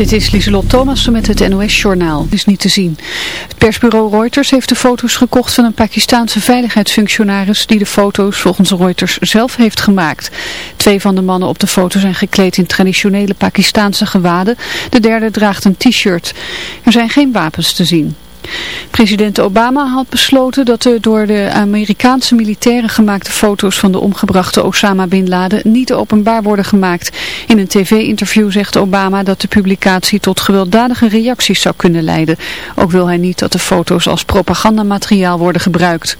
Dit is Lieselot Thomassen met het NOS-journaal. is niet te zien. Het persbureau Reuters heeft de foto's gekocht van een Pakistaanse veiligheidsfunctionaris die de foto's volgens Reuters zelf heeft gemaakt. Twee van de mannen op de foto zijn gekleed in traditionele Pakistaanse gewaden. De derde draagt een t-shirt. Er zijn geen wapens te zien. President Obama had besloten dat de door de Amerikaanse militairen gemaakte foto's van de omgebrachte Osama Bin Laden niet openbaar worden gemaakt. In een tv-interview zegt Obama dat de publicatie tot gewelddadige reacties zou kunnen leiden. Ook wil hij niet dat de foto's als propagandamateriaal worden gebruikt.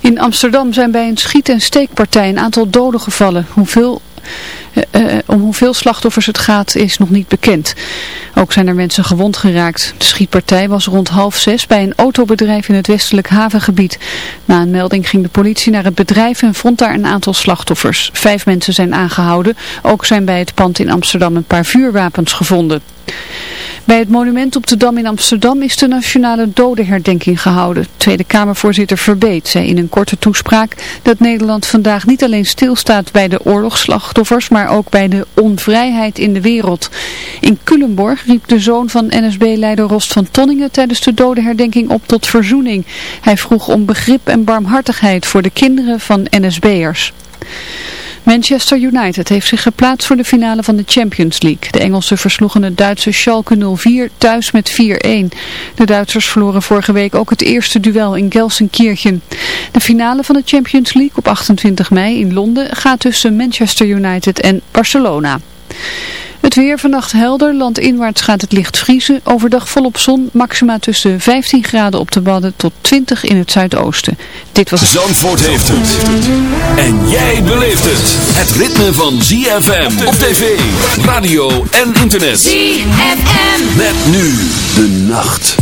In Amsterdam zijn bij een schiet- en steekpartij een aantal doden gevallen. Hoeveel uh, om hoeveel slachtoffers het gaat is nog niet bekend. Ook zijn er mensen gewond geraakt. De schietpartij was rond half zes bij een autobedrijf in het westelijk havengebied. Na een melding ging de politie naar het bedrijf en vond daar een aantal slachtoffers. Vijf mensen zijn aangehouden. Ook zijn bij het pand in Amsterdam een paar vuurwapens gevonden. Bij het monument op de Dam in Amsterdam is de nationale dodenherdenking gehouden. Tweede Kamervoorzitter Verbeet zei in een korte toespraak dat Nederland vandaag niet alleen stilstaat bij de oorlogsslachtoffers, maar ook bij de onvrijheid in de wereld. In Culemborg riep de zoon van NSB-leider Rost van Tonningen tijdens de dodenherdenking op tot verzoening. Hij vroeg om begrip en barmhartigheid voor de kinderen van NSB'ers. Manchester United heeft zich geplaatst voor de finale van de Champions League. De Engelsen versloegen het Duitse Schalke 04 thuis met 4-1. De Duitsers verloren vorige week ook het eerste duel in Gelsenkirchen. De finale van de Champions League op 28 mei in Londen gaat tussen Manchester United en Barcelona. Het weer vannacht helder, landinwaarts gaat het licht vriezen. Overdag volop zon, maxima tussen 15 graden op de Wadden tot 20 in het zuidoosten. Dit was... Zandvoort heeft het. En jij beleeft het. Het ritme van ZFM op tv, radio en internet. ZFM. Met nu de nacht.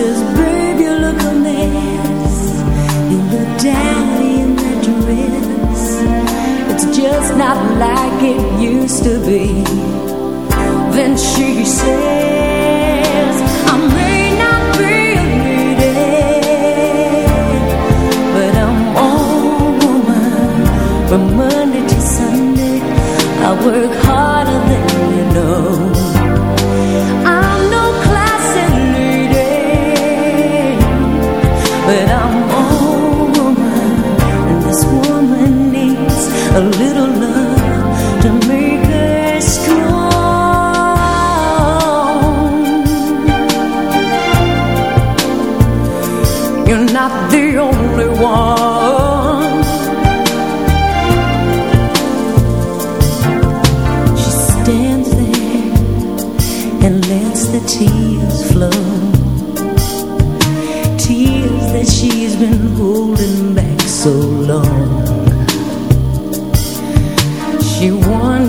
says, Babe, you look a mess in the daddy that dress. It's just not like it used to be. Then she says, I may not be a lady, but I'm all woman from Monday to Sunday. I work hard.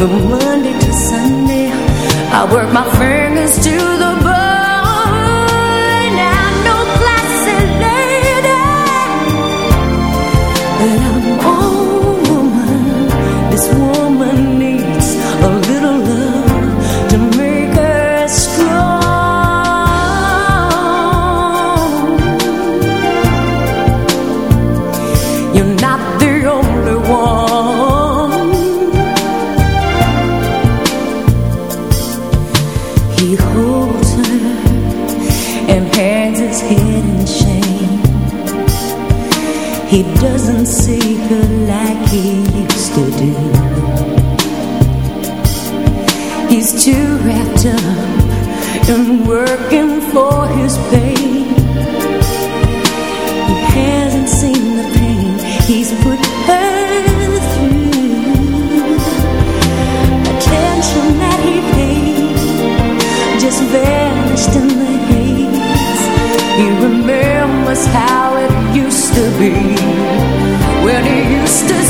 from Monday to Sunday. I work my friends. that's how it used to be. When it used to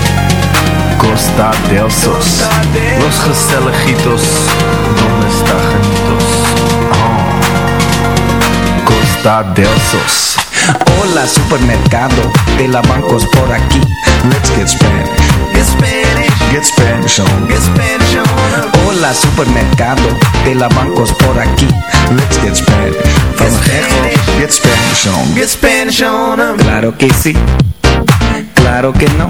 Costa del Sos. Los gezelligitos, donde está genitos? Oh. Costa del Sos. Hola supermercado, de la bancos por aquí. Let's get Spanish. Get Spanish. Get Spanish on. Get Spanish on. Hola supermercado, de la bancos por aquí. Let's get Spanish. From get get Spanish on. Get Spanish on. Claro que sí. Claro que no.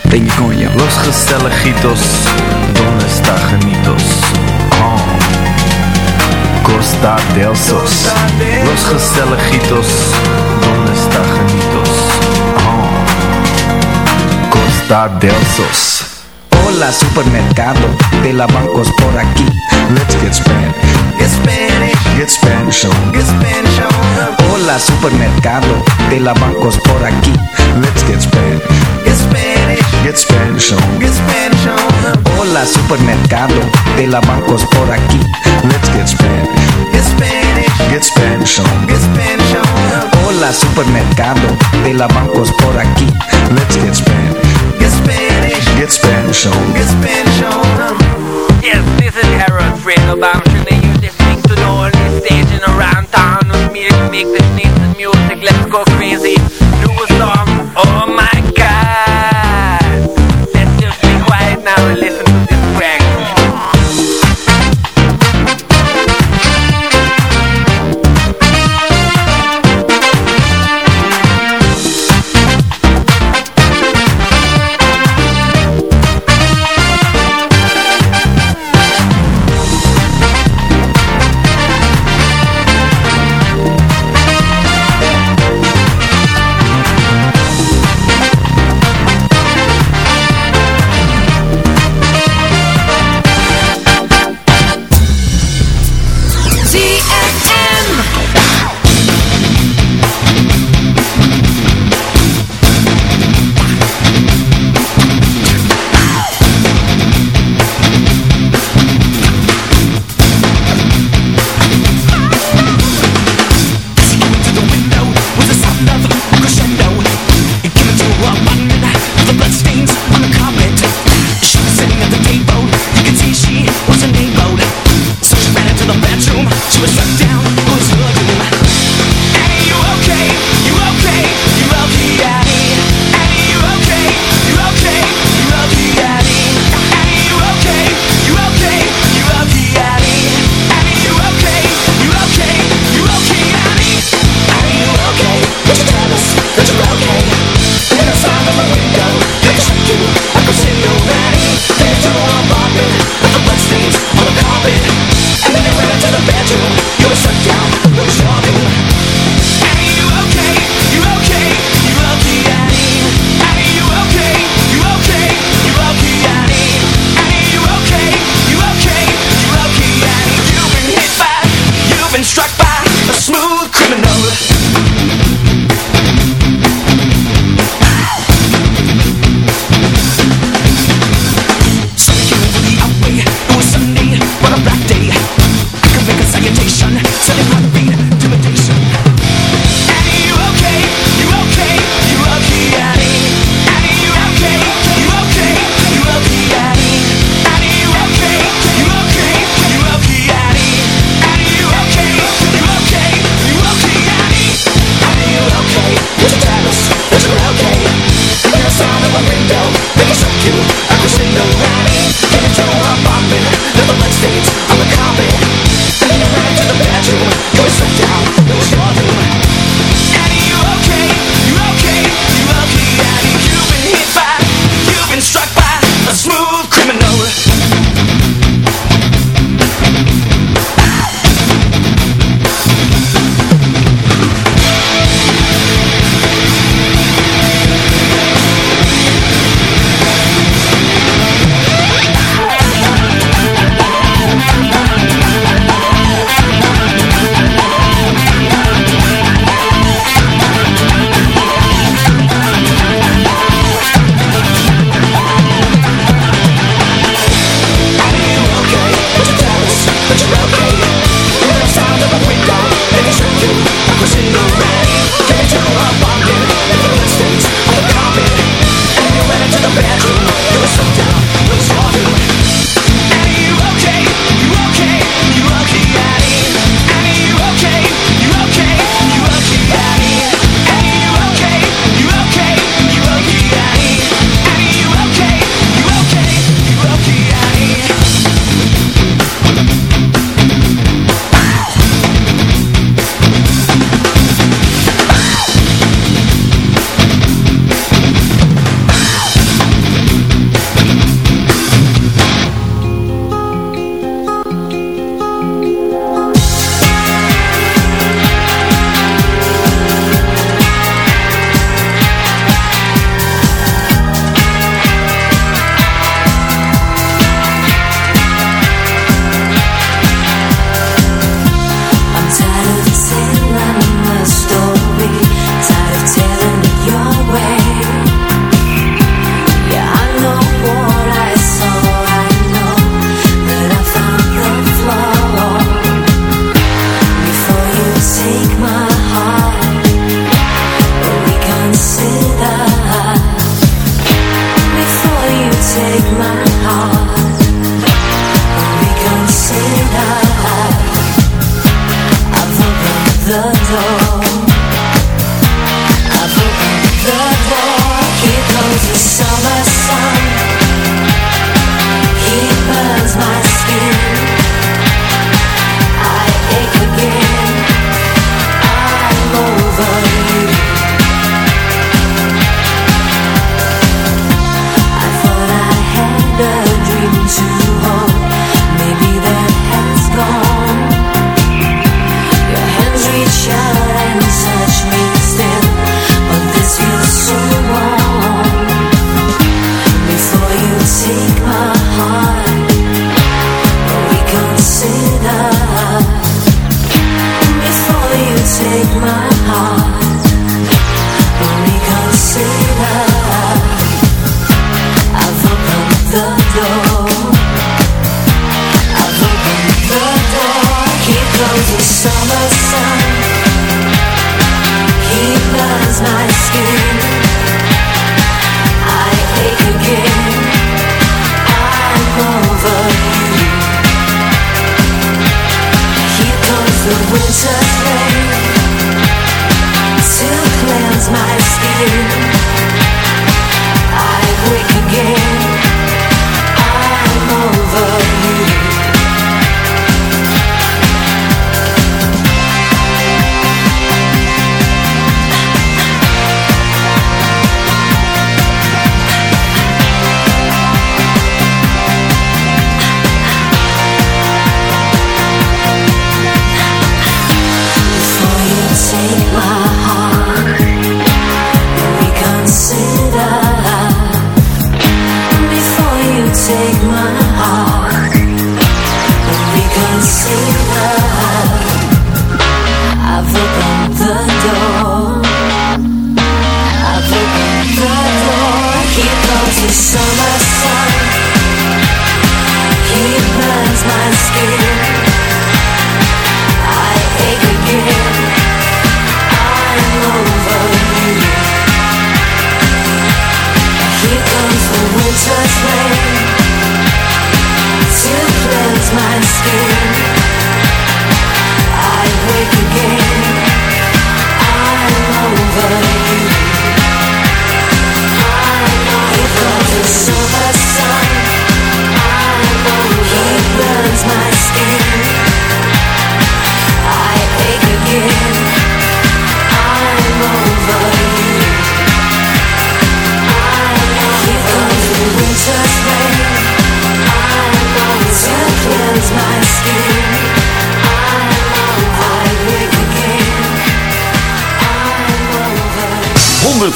Los gezelligitos, donde está genitos? Oh. Costa del Sos. Los gezelligitos, donde está genitos? Costa del Sos. Hola supermercado, de la bancos por aquí. Let's get Spanish. Get Spanish. Get Spanish on. Get Spanish on. Hola supermercado, de la bancos por aquí. Let's get Spanish. Get Spanish. Get Spanish on. Get Spanish on. Hola supermercado, de la bancos por aquí. Let's get Spanish. Get Spanish. Get Spanish on. Get Spanish on. Hola supermercado, de la bancos por aquí. Let's get Spanish. Get Spanish. Get Spanish on. Get Spanish on. Yes, this is Harold Fredo Bamshin you're listening to the only station around town with me to make the sneeze music. Let's go crazy.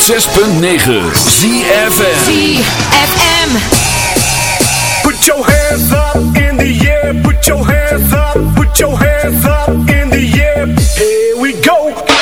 106.9 ZFM ZFM Put your hands up in the air. Put your hands up. Put your hands up in the air. Here we go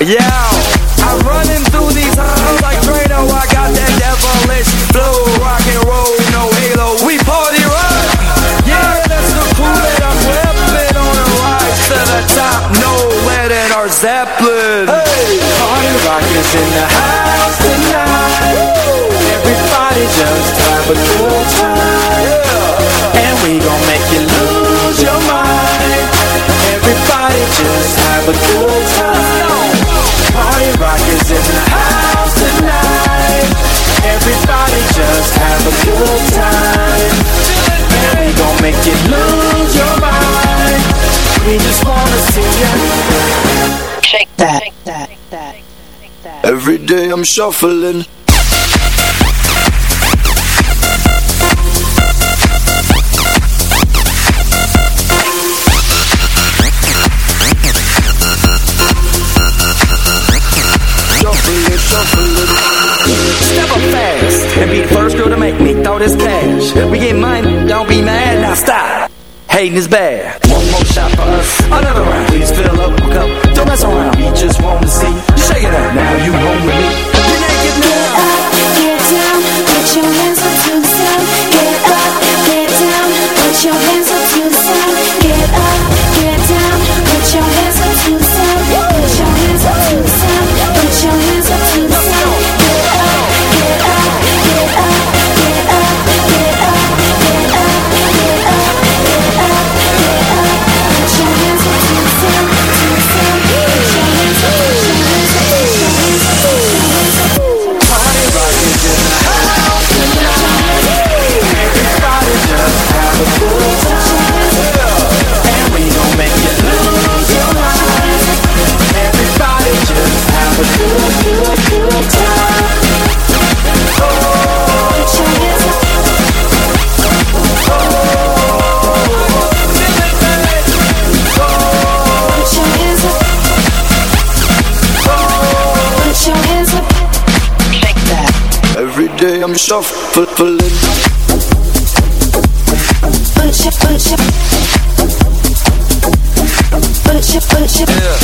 Yeah. make lose your mind. We just wanna see you. Shake that, shake that. Every day I'm shuffling. shuffling, shuffling. Step up fast and be first this cash. We get money, don't be mad, now stop. Hating is bad. One more shot for us, another round. Please fill up a cup, don't mess around. We just wanna see you shake it out. Now you home with me I'm shuffling. Punch it, punch it. Punch it, punch it. Yeah.